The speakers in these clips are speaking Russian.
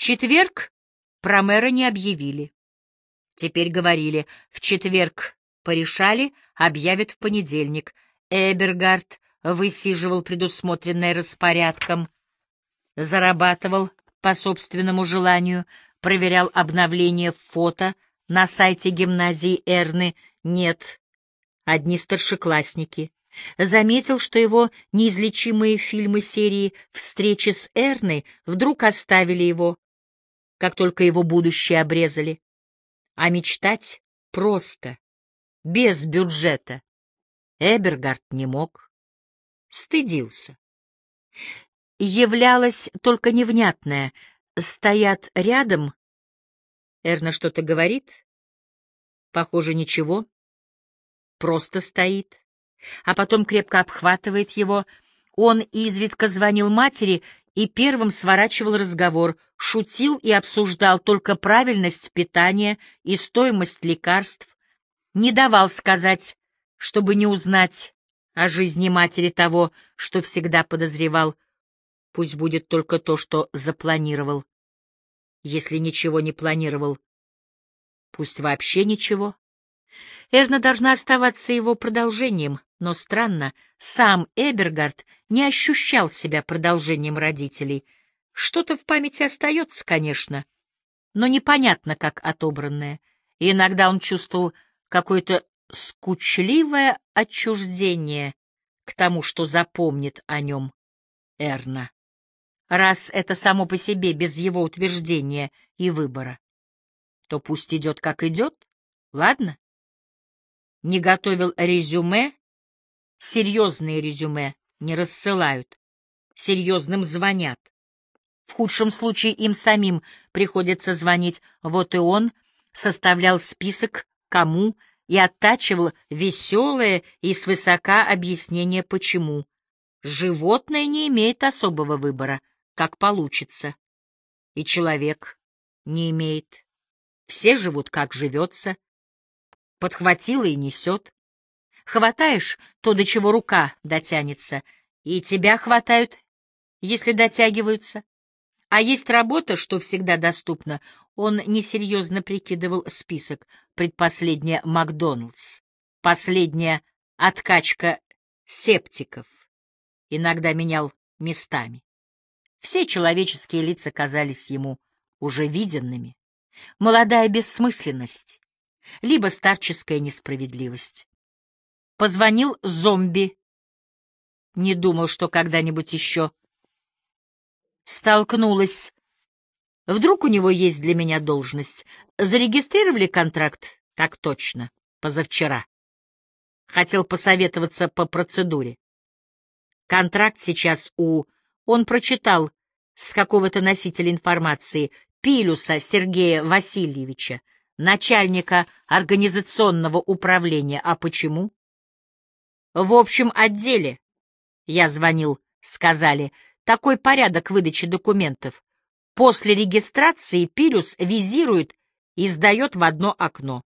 четверг про мэра не объявили. Теперь говорили, в четверг порешали, объявят в понедельник. Эбергард высиживал предусмотренное распорядком, зарабатывал по собственному желанию, проверял обновление фото на сайте гимназии Эрны. Нет, одни старшеклассники. Заметил, что его неизлечимые фильмы серии «Встречи с Эрной» вдруг оставили его, как только его будущее обрезали. А мечтать просто, без бюджета. Эбергард не мог. Стыдился. Являлось только невнятное. Стоят рядом. Эрна что-то говорит? Похоже, ничего. Просто стоит а потом крепко обхватывает его. Он изредка звонил матери и первым сворачивал разговор, шутил и обсуждал только правильность питания и стоимость лекарств, не давал сказать, чтобы не узнать о жизни матери того, что всегда подозревал. Пусть будет только то, что запланировал. Если ничего не планировал, пусть вообще ничего. Эрна должна оставаться его продолжением, но странно, сам Эбергард не ощущал себя продолжением родителей. Что-то в памяти остается, конечно, но непонятно, как отобранное. И иногда он чувствовал какое-то скучливое отчуждение к тому, что запомнит о нем Эрна. Раз это само по себе, без его утверждения и выбора, то пусть идет, как идет, ладно? не готовил резюме, серьезные резюме не рассылают, серьезным звонят. В худшем случае им самим приходится звонить. Вот и он составлял список, кому, и оттачивал веселое и свысока объяснение почему. Животное не имеет особого выбора, как получится. И человек не имеет. Все живут, как живется подхватила и несет. Хватаешь то, до чего рука дотянется, и тебя хватают, если дотягиваются. А есть работа, что всегда доступна. Он несерьезно прикидывал список. Предпоследняя — Макдоналдс. Последняя — откачка септиков. Иногда менял местами. Все человеческие лица казались ему уже виденными. Молодая бессмысленность, либо старческая несправедливость. Позвонил зомби. Не думал, что когда-нибудь еще столкнулась. Вдруг у него есть для меня должность. Зарегистрировали контракт? Так точно. Позавчера. Хотел посоветоваться по процедуре. Контракт сейчас у... Он прочитал с какого-то носителя информации Пилюса Сергея Васильевича, начальника организационного управления. А почему? В общем отделе, я звонил, сказали, такой порядок выдачи документов. После регистрации Пирюс визирует и сдает в одно окно.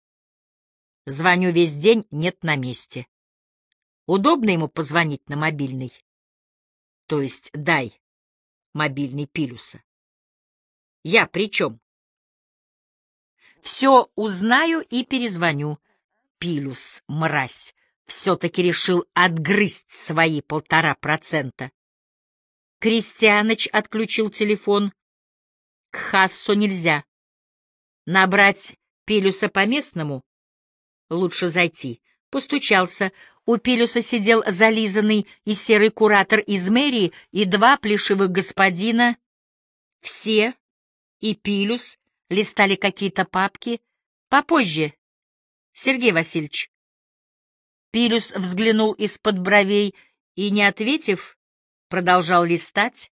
Звоню весь день, нет на месте. Удобно ему позвонить на мобильный? То есть дай мобильный Пилюса. Я при чем? Все узнаю и перезвоню. Пилюс, мразь, все-таки решил отгрызть свои полтора процента. Крестьяныч отключил телефон. К Хассу нельзя. Набрать Пилюса по-местному? Лучше зайти. Постучался. У Пилюса сидел зализанный и серый куратор из мэрии и два плешивых господина. Все, и Пилюс, листали какие-то папки. Попозже, Сергей Васильевич. Пирюс взглянул из-под бровей и, не ответив, продолжал листать.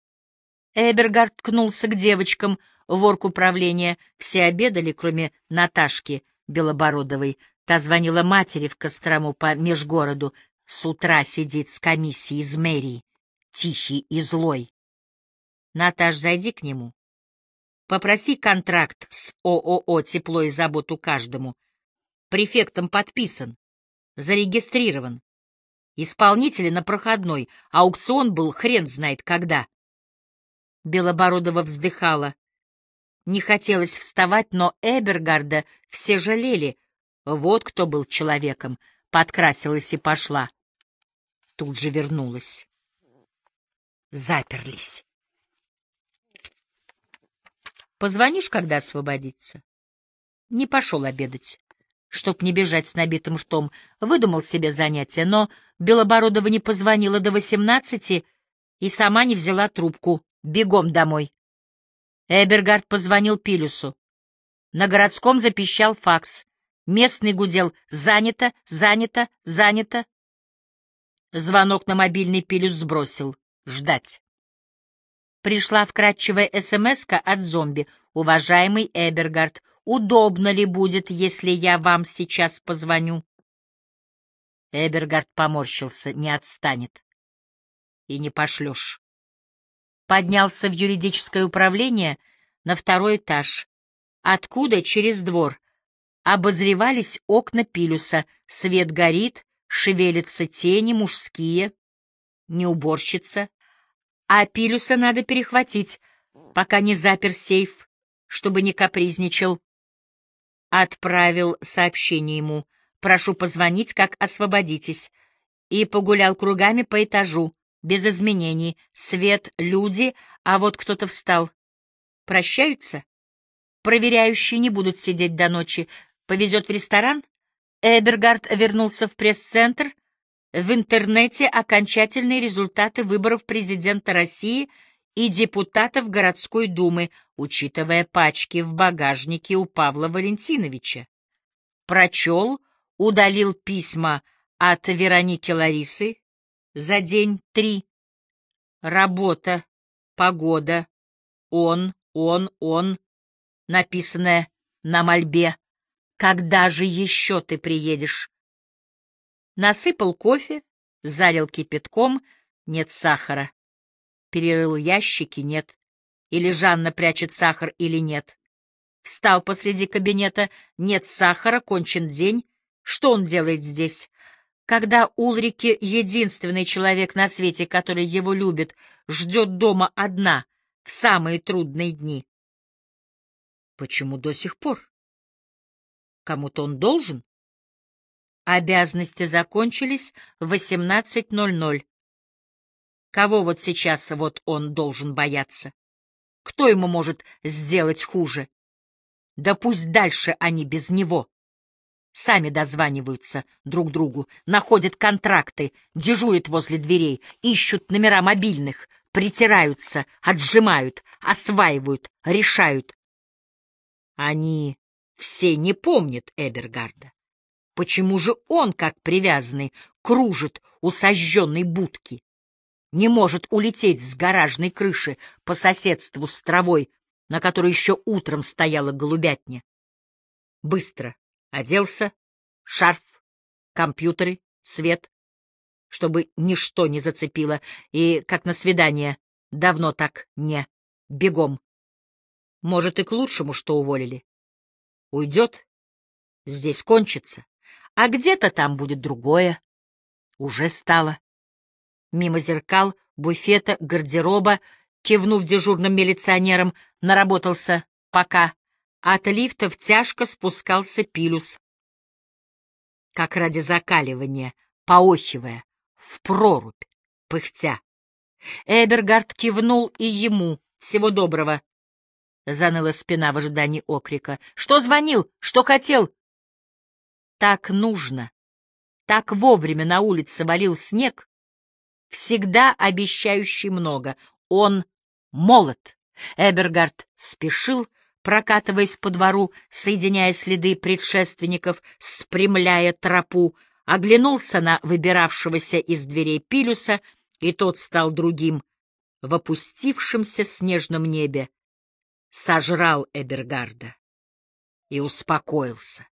Эбергард ткнулся к девочкам в управления. Все обедали, кроме Наташки Белобородовой. Та звонила матери в Кострому по межгороду. С утра сидит с комиссией из мэрии, тихий и злой. Наташ, зайди к нему. Попроси контракт с ООО «Тепло и заботу каждому». Префектом подписан, зарегистрирован. Исполнители на проходной, аукцион был хрен знает когда. Белобородова вздыхала. Не хотелось вставать, но Эбергарда все жалели. Вот кто был человеком. Подкрасилась и пошла. Тут же вернулась. Заперлись. Позвонишь, когда освободится? Не пошел обедать, чтоб не бежать с набитым ртом. Выдумал себе занятие, но Белобородова не позвонила до восемнадцати и сама не взяла трубку. Бегом домой. Эбергард позвонил Пилюсу. На городском запищал факс. Местный гудел «Занято, занято, занято». Звонок на мобильный Пилюс сбросил. Ждать. Пришла вкратчивая смс от зомби. «Уважаемый Эбергард, удобно ли будет, если я вам сейчас позвоню?» Эбергард поморщился. «Не отстанет. И не пошлешь» поднялся в юридическое управление на второй этаж, откуда через двор обозревались окна Пилюса, свет горит, шевелятся тени мужские, не уборщица, а Пилюса надо перехватить, пока не запер сейф, чтобы не капризничал. Отправил сообщение ему, прошу позвонить, как освободитесь, и погулял кругами по этажу, без изменений. Свет, люди, а вот кто-то встал. Прощаются? Проверяющие не будут сидеть до ночи. Повезет в ресторан? Эбергард вернулся в пресс-центр. В интернете окончательные результаты выборов президента России и депутатов городской думы, учитывая пачки в багажнике у Павла Валентиновича. Прочел, удалил письма от Вероники Ларисы, за день три. Работа, погода, он, он, он, написанное на мольбе. Когда же еще ты приедешь? Насыпал кофе, залил кипятком, нет сахара. Перерыл ящики, нет. Или Жанна прячет сахар, или нет. Встал посреди кабинета, нет сахара, кончен день. Что он делает здесь? когда Улрике, единственный человек на свете, который его любит, ждет дома одна в самые трудные дни. Почему до сих пор? Кому-то он должен? Обязанности закончились в 18.00. Кого вот сейчас вот он должен бояться? Кто ему может сделать хуже? Да пусть дальше они без него. Сами дозваниваются друг другу, находят контракты, дежурят возле дверей, ищут номера мобильных, притираются, отжимают, осваивают, решают. Они все не помнят Эбергарда. Почему же он, как привязанный, кружит у сожженной будки? Не может улететь с гаражной крыши по соседству с травой, на которой еще утром стояла голубятня. Быстро, Оделся, шарф, компьютеры, свет, чтобы ничто не зацепило, и, как на свидание, давно так не, бегом. Может, и к лучшему, что уволили. Уйдет, здесь кончится, а где-то там будет другое. Уже стало. Мимо зеркал, буфета, гардероба, кивнув дежурным милиционерам, наработался пока от лифтов тяжко спускался Пилюс. Как ради закаливания, поохивая, в прорубь, пыхтя. Эбергард кивнул и ему. Всего доброго. Заныла спина в ожидании окрика. Что звонил? Что хотел? Так нужно. Так вовремя на улице валил снег, всегда обещающий много. Он молод. Эбергард спешил, прокатываясь по двору, соединяя следы предшественников, спрямляя тропу, оглянулся на выбиравшегося из дверей Пилюса, и тот стал другим, в опустившемся снежном небе, сожрал Эбергарда и успокоился.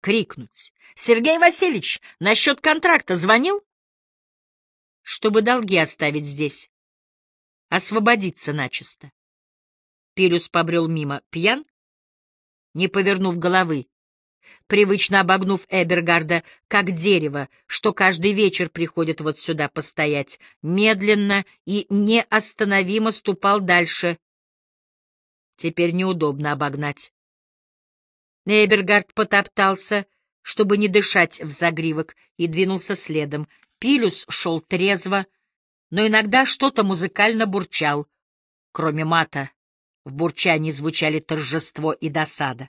Крикнуть. «Сергей Васильевич, насчет контракта звонил?» «Чтобы долги оставить здесь, освободиться начисто». Пилюс побрел мимо. Пьян? Не повернув головы, привычно обогнув Эбергарда, как дерево, что каждый вечер приходит вот сюда постоять, медленно и неостановимо ступал дальше. Теперь неудобно обогнать. Эбергард потоптался, чтобы не дышать в загривок, и двинулся следом. Пилюс шел трезво, но иногда что-то музыкально бурчал. Кроме мата, в бурчании звучали торжество и досада.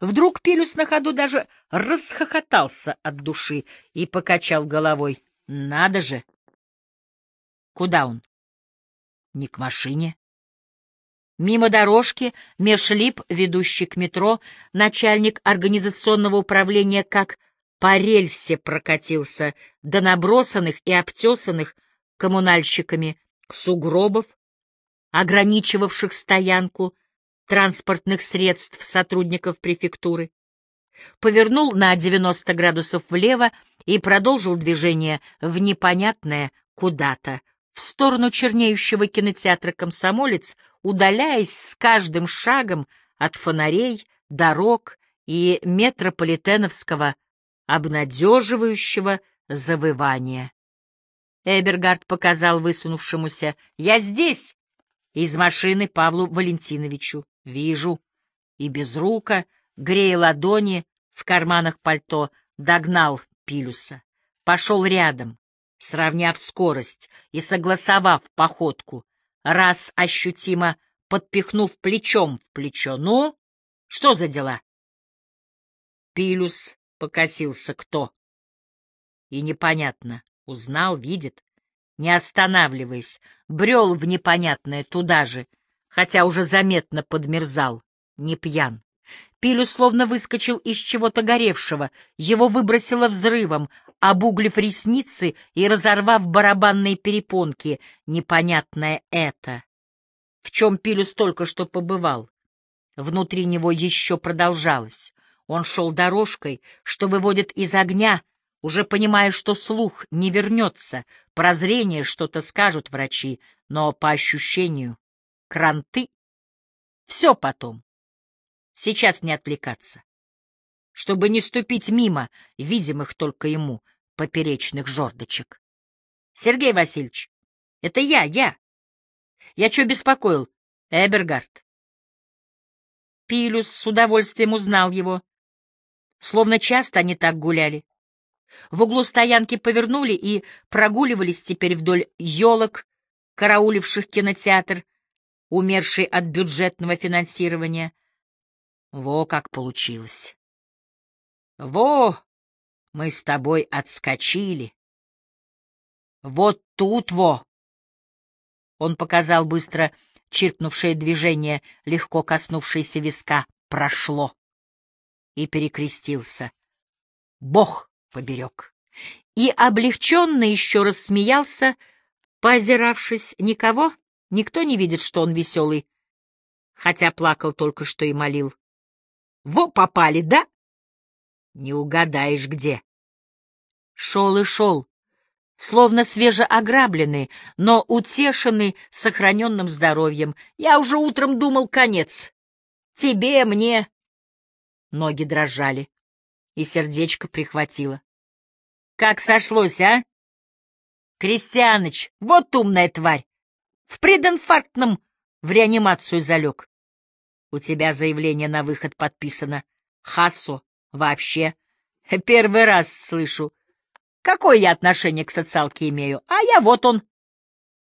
Вдруг Пилюс на ходу даже расхохотался от души и покачал головой. Надо же! Куда он? Не к машине. Мимо дорожки, меж лип, ведущий к метро, начальник организационного управления как по рельсе прокатился до набросанных и обтесанных коммунальщиками сугробов, ограничивавших стоянку транспортных средств сотрудников префектуры, повернул на 90 градусов влево и продолжил движение в непонятное куда-то, в сторону чернеющего кинотеатра «Комсомолец», удаляясь с каждым шагом от фонарей, дорог и метрополитеновского обнадеживающего завывания. Эбергард показал высунувшемуся «Я здесь!» из машины Павлу Валентиновичу. «Вижу». И без рука, грея ладони в карманах пальто, догнал Пилюса. Пошел рядом, сравняв скорость и согласовав походку, раз ощутимо подпихнув плечом в плечо. «Ну, что за дела?» Пилюс покосился кто. И непонятно, узнал, видит, не останавливаясь, брел в непонятное туда же, хотя уже заметно подмерзал, не пьян. Пилю словно выскочил из чего-то горевшего, его выбросило взрывом, обуглив ресницы и разорвав барабанные перепонки. Непонятное это. В чем Пилюс только что побывал? Внутри него еще продолжалось. Он шел дорожкой, что выводит из огня, уже понимая, что слух не вернется, прозрение что-то скажут врачи, но по ощущению — кранты. Все потом. Сейчас не отвлекаться. Чтобы не ступить мимо видимых только ему поперечных жердочек. Сергей Васильевич, это я, я. Я что беспокоил? Эбергард. Пилюс с удовольствием узнал его. Словно часто они так гуляли. В углу стоянки повернули и прогуливались теперь вдоль елок, карауливших кинотеатр, умерший от бюджетного финансирования, во как получилось. Во, мы с тобой отскочили. Вот тут во. Он показал быстро чиркнувшее движение, легко коснувшееся виска. Прошло. И перекрестился. Бог поберег. И облегченно еще раз смеялся, поозиравшись. Никого? Никто не видит, что он веселый. Хотя плакал только что и молил. Во попали, да? Не угадаешь, где. Шел и шел, словно свежеограбленный, но утешенный сохраненным здоровьем. Я уже утром думал, конец. Тебе, мне. Ноги дрожали, и сердечко прихватило. Как сошлось, а? Крестьяныч, вот умная тварь. В прединфарктном в реанимацию залег. У тебя заявление на выход подписано. Хассо, вообще. Первый раз слышу. Какое я отношение к социалке имею? А я вот он.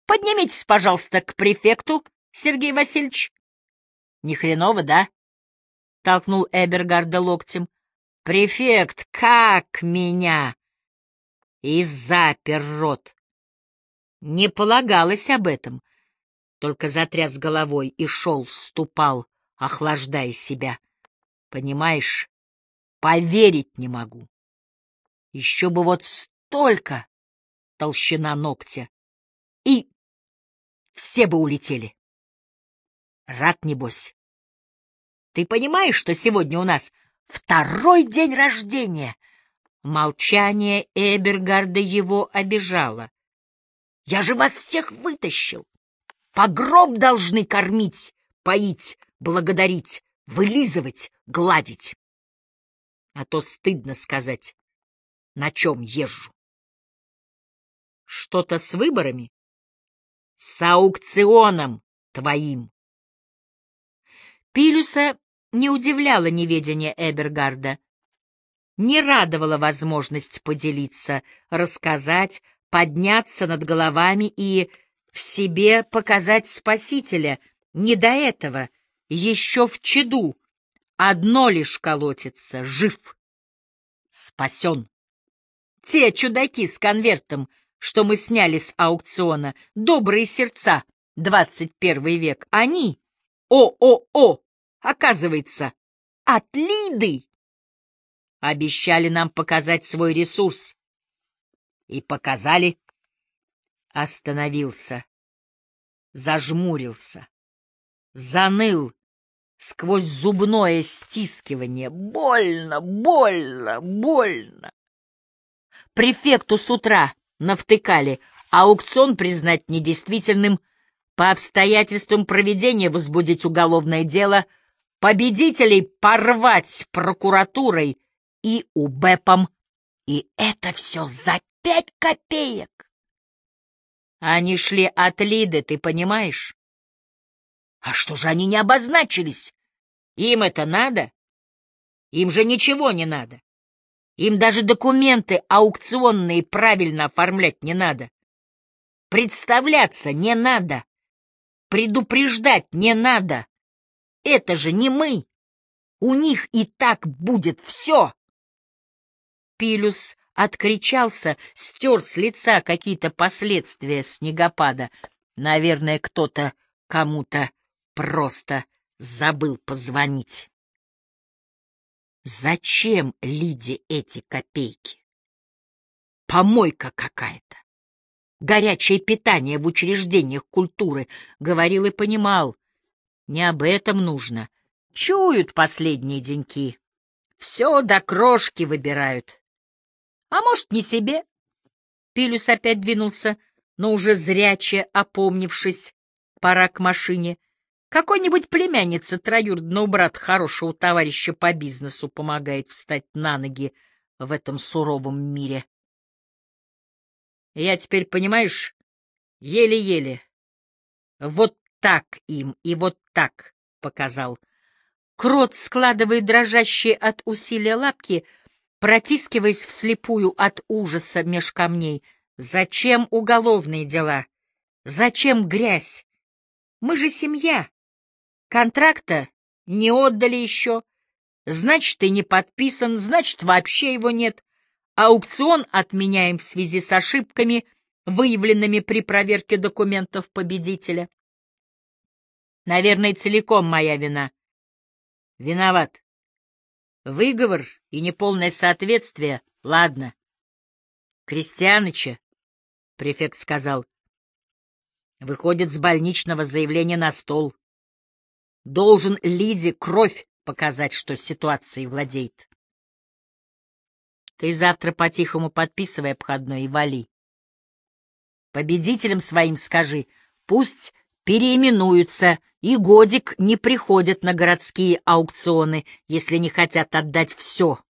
Поднимитесь, пожалуйста, к префекту, Сергей Васильевич. Ни хреново, да? Толкнул Эбергарда локтем. Префект, как меня? И запер рот. Не полагалось об этом. Только затряс головой и шел, ступал охлаждая себя. Понимаешь, поверить не могу. Еще бы вот столько толщина ногтя, и все бы улетели. Рад, небось. Ты понимаешь, что сегодня у нас второй день рождения? Молчание Эбергарда его обижало. Я же вас всех вытащил. По гроб должны кормить, поить, благодарить, вылизывать, гладить. А то стыдно сказать, на чем езжу. Что-то с выборами? С аукционом твоим. Пилюса не удивляло неведение Эбергарда, не радовала возможность поделиться, рассказать, подняться над головами и в себе показать Спасителя. Не до этого, еще в чаду. Одно лишь колотится — жив, спасен. Те чудаки с конвертом, что мы сняли с аукциона, добрые сердца, двадцать первый век, они, о-о-о, оказывается, от Лиды, обещали нам показать свой ресурс. И показали. Остановился, зажмурился, заныл сквозь зубное стискивание. Больно, больно, больно. Префекту с утра навтыкали, аукцион признать недействительным, по обстоятельствам проведения возбудить уголовное дело, победителей порвать прокуратурой и УБЭПом, и это все за пять копеек. Они шли от Лиды, ты понимаешь? А что же они не обозначились? Им это надо? Им же ничего не надо. Им даже документы аукционные правильно оформлять не надо. Представляться не надо. Предупреждать не надо. Это же не мы. У них и так будет все. Пилюс откричался, стер с лица какие-то последствия снегопада. Наверное, кто-то кому-то просто забыл позвонить. Зачем Лиде эти копейки? Помойка какая-то. Горячее питание в учреждениях культуры. Говорил и понимал. Не об этом нужно. Чуют последние деньки. Все до крошки выбирают. А может, не себе? Пилюс опять двинулся, но уже зряче опомнившись, пора к машине — какой-нибудь племянница троюродного брата хорошего товарища по бизнесу помогает встать на ноги в этом суровом мире. Я теперь, понимаешь, еле-еле. Вот так им и вот так показал. Крот, складывая дрожащие от усилия лапки, протискиваясь вслепую от ужаса меж камней. Зачем уголовные дела? Зачем грязь? Мы же семья. Контракта не отдали еще, значит, и не подписан, значит, вообще его нет. Аукцион отменяем в связи с ошибками, выявленными при проверке документов победителя. Наверное, целиком моя вина. Виноват. Выговор и неполное соответствие, ладно. Крестьяныча, префект сказал, выходит с больничного заявления на стол. Должен Лиде кровь показать, что ситуацией владеет. Ты завтра по-тихому подписывай обходной и вали. Победителям своим скажи, пусть переименуются, и годик не приходят на городские аукционы, если не хотят отдать все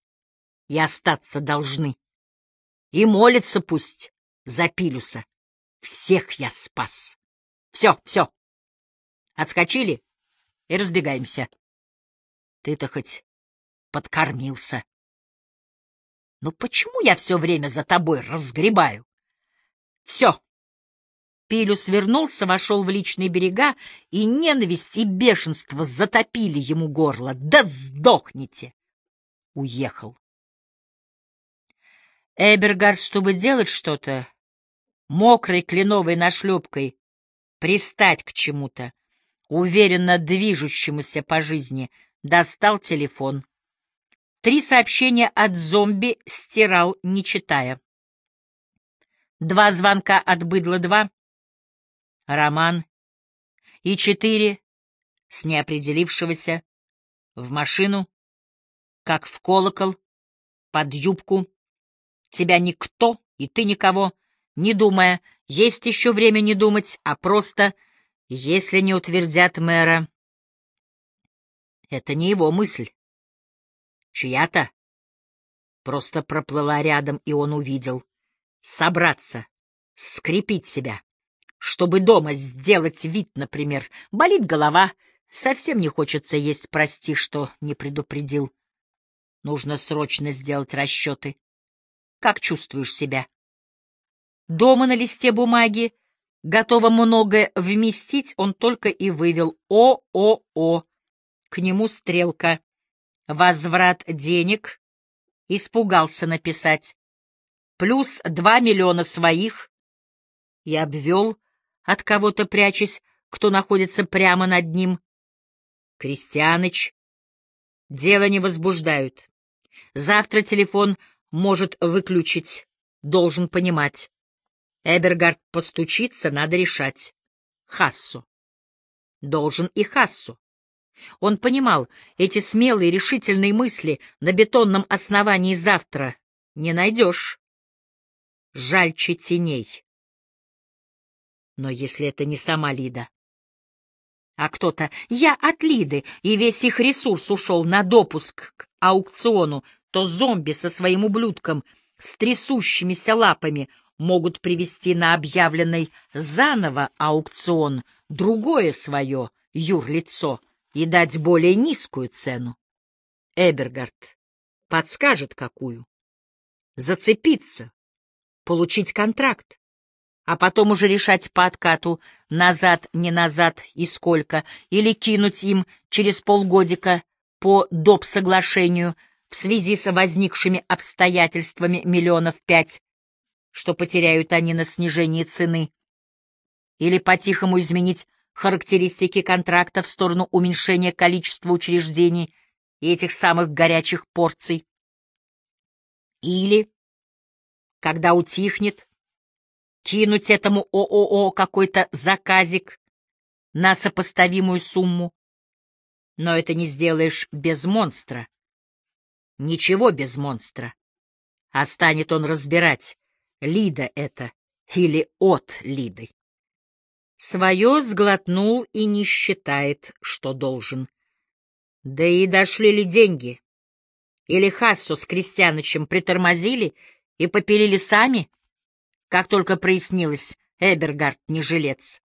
и остаться должны. И молятся пусть за Пилюса. Всех я спас. Все, все. Отскочили? и разбегаемся. Ты-то хоть подкормился. Ну почему я все время за тобой разгребаю? Все. Пилюс вернулся, вошел в личные берега, и ненависть и бешенство затопили ему горло. Да сдохните! Уехал. Эбергард, чтобы делать что-то, мокрой кленовой нашлепкой, пристать к чему-то, уверенно движущемуся по жизни, достал телефон. Три сообщения от зомби стирал, не читая. Два звонка от быдла-2, роман и четыре с неопределившегося в машину, как в колокол, под юбку. Тебя никто, и ты никого, не думая, есть еще время не думать, а просто — если не утвердят мэра, это не его мысль. Чья-то. Просто проплыла рядом, и он увидел. Собраться, скрепить себя, чтобы дома сделать вид, например, болит голова, Совсем не хочется есть, прости, что не предупредил. Нужно срочно сделать расчеты. Как чувствуешь себя? Дома на листе бумаги, готово многое вместить, он только и вывел «О-О-О». К нему стрелка. Возврат денег. Испугался написать. Плюс два миллиона своих. И обвел, от кого-то прячась, кто находится прямо над ним. Крестьяныч. Дело не возбуждают. Завтра телефон может выключить, должен понимать. Эбергард постучится, надо решать. Хассу. Должен и Хассу. Он понимал, эти смелые решительные мысли на бетонном основании завтра не найдешь. Жальче теней. Но если это не сама Лида, а кто-то «я от Лиды», и весь их ресурс ушел на допуск к аукциону, то зомби со своим ублюдком с трясущимися лапами могут привести на объявленный заново аукцион другое свое юрлицо и дать более низкую цену. Эбергард подскажет, какую. Зацепиться, получить контракт а потом уже решать по откату, назад, не назад и сколько, или кинуть им через полгодика по доп. соглашению в связи с возникшими обстоятельствами миллионов пять, что потеряют они на снижении цены, или по-тихому изменить характеристики контракта в сторону уменьшения количества учреждений и этих самых горячих порций. Или, когда утихнет, кинуть этому ООО какой-то заказик на сопоставимую сумму. Но это не сделаешь без монстра. Ничего без монстра. А станет он разбирать, Лида это или от Лиды. Свое сглотнул и не считает, что должен. Да и дошли ли деньги? Или Хассу с Крестьянычем притормозили и попилили сами? Как только прояснилось, Эбергард не жилец.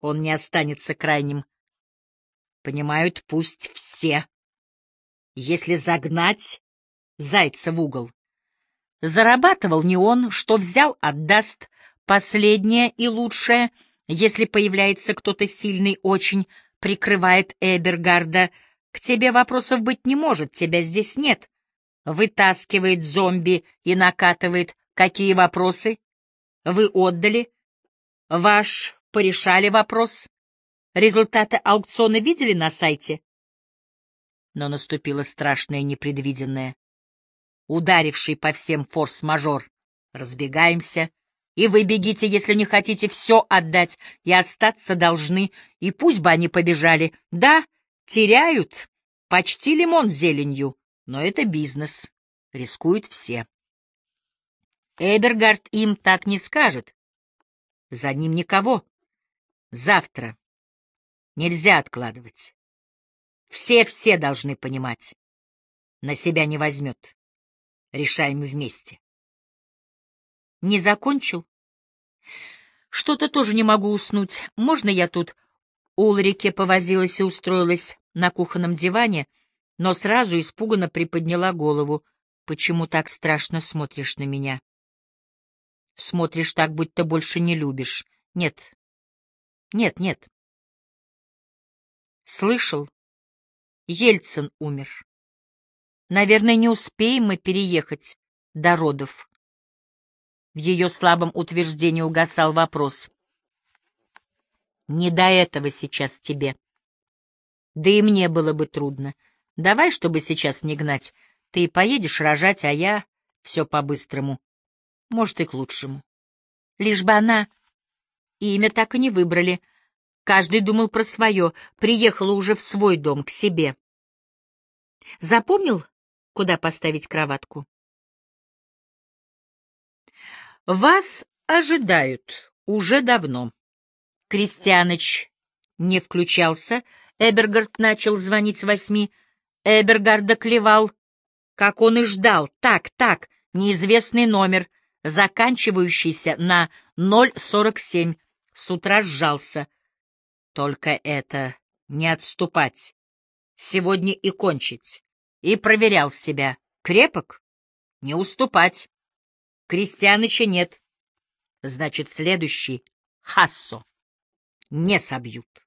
Он не останется крайним. Понимают пусть все. Если загнать зайца в угол. Зарабатывал не он, что взял, отдаст. Последнее и лучшее, если появляется кто-то сильный очень, прикрывает Эбергарда. К тебе вопросов быть не может, тебя здесь нет. Вытаскивает зомби и накатывает. Какие вопросы? Вы отдали? Ваш порешали вопрос? Результаты аукциона видели на сайте? Но наступило страшное непредвиденное. Ударивший по всем форс-мажор. Разбегаемся. И вы бегите, если не хотите все отдать, и остаться должны, и пусть бы они побежали. Да, теряют, почти лимон зеленью, но это бизнес, рискуют все. Эбергард им так не скажет. За ним никого. Завтра. Нельзя откладывать. Все-все должны понимать. На себя не возьмет. Решаем вместе. Не закончил? Что-то тоже не могу уснуть. Можно я тут Улрике повозилась и устроилась на кухонном диване, но сразу испуганно приподняла голову. Почему так страшно смотришь на меня? Смотришь так, будто больше не любишь. Нет. Нет, нет. Слышал? Ельцин умер. Наверное, не успеем мы переехать до родов. В ее слабом утверждении угасал вопрос. Не до этого сейчас тебе. Да и мне было бы трудно. Давай, чтобы сейчас не гнать. Ты поедешь рожать, а я все по-быстрому. Может, и к лучшему. Лишь бы она... Имя так и не выбрали. Каждый думал про свое, приехала уже в свой дом, к себе. Запомнил, куда поставить кроватку? Вас ожидают уже давно. Крестьяныч не включался, Эбергард начал звонить с восьми. Эбергард доклевал, как он и ждал. Так, так, неизвестный номер — заканчивающийся на 0,47. С утра сжался. Только это Не отступать. Сегодня и кончить. И проверял себя. Крепок? Не уступать. Крестьяныча нет. Значит, следующий — Хассо. Не собьют.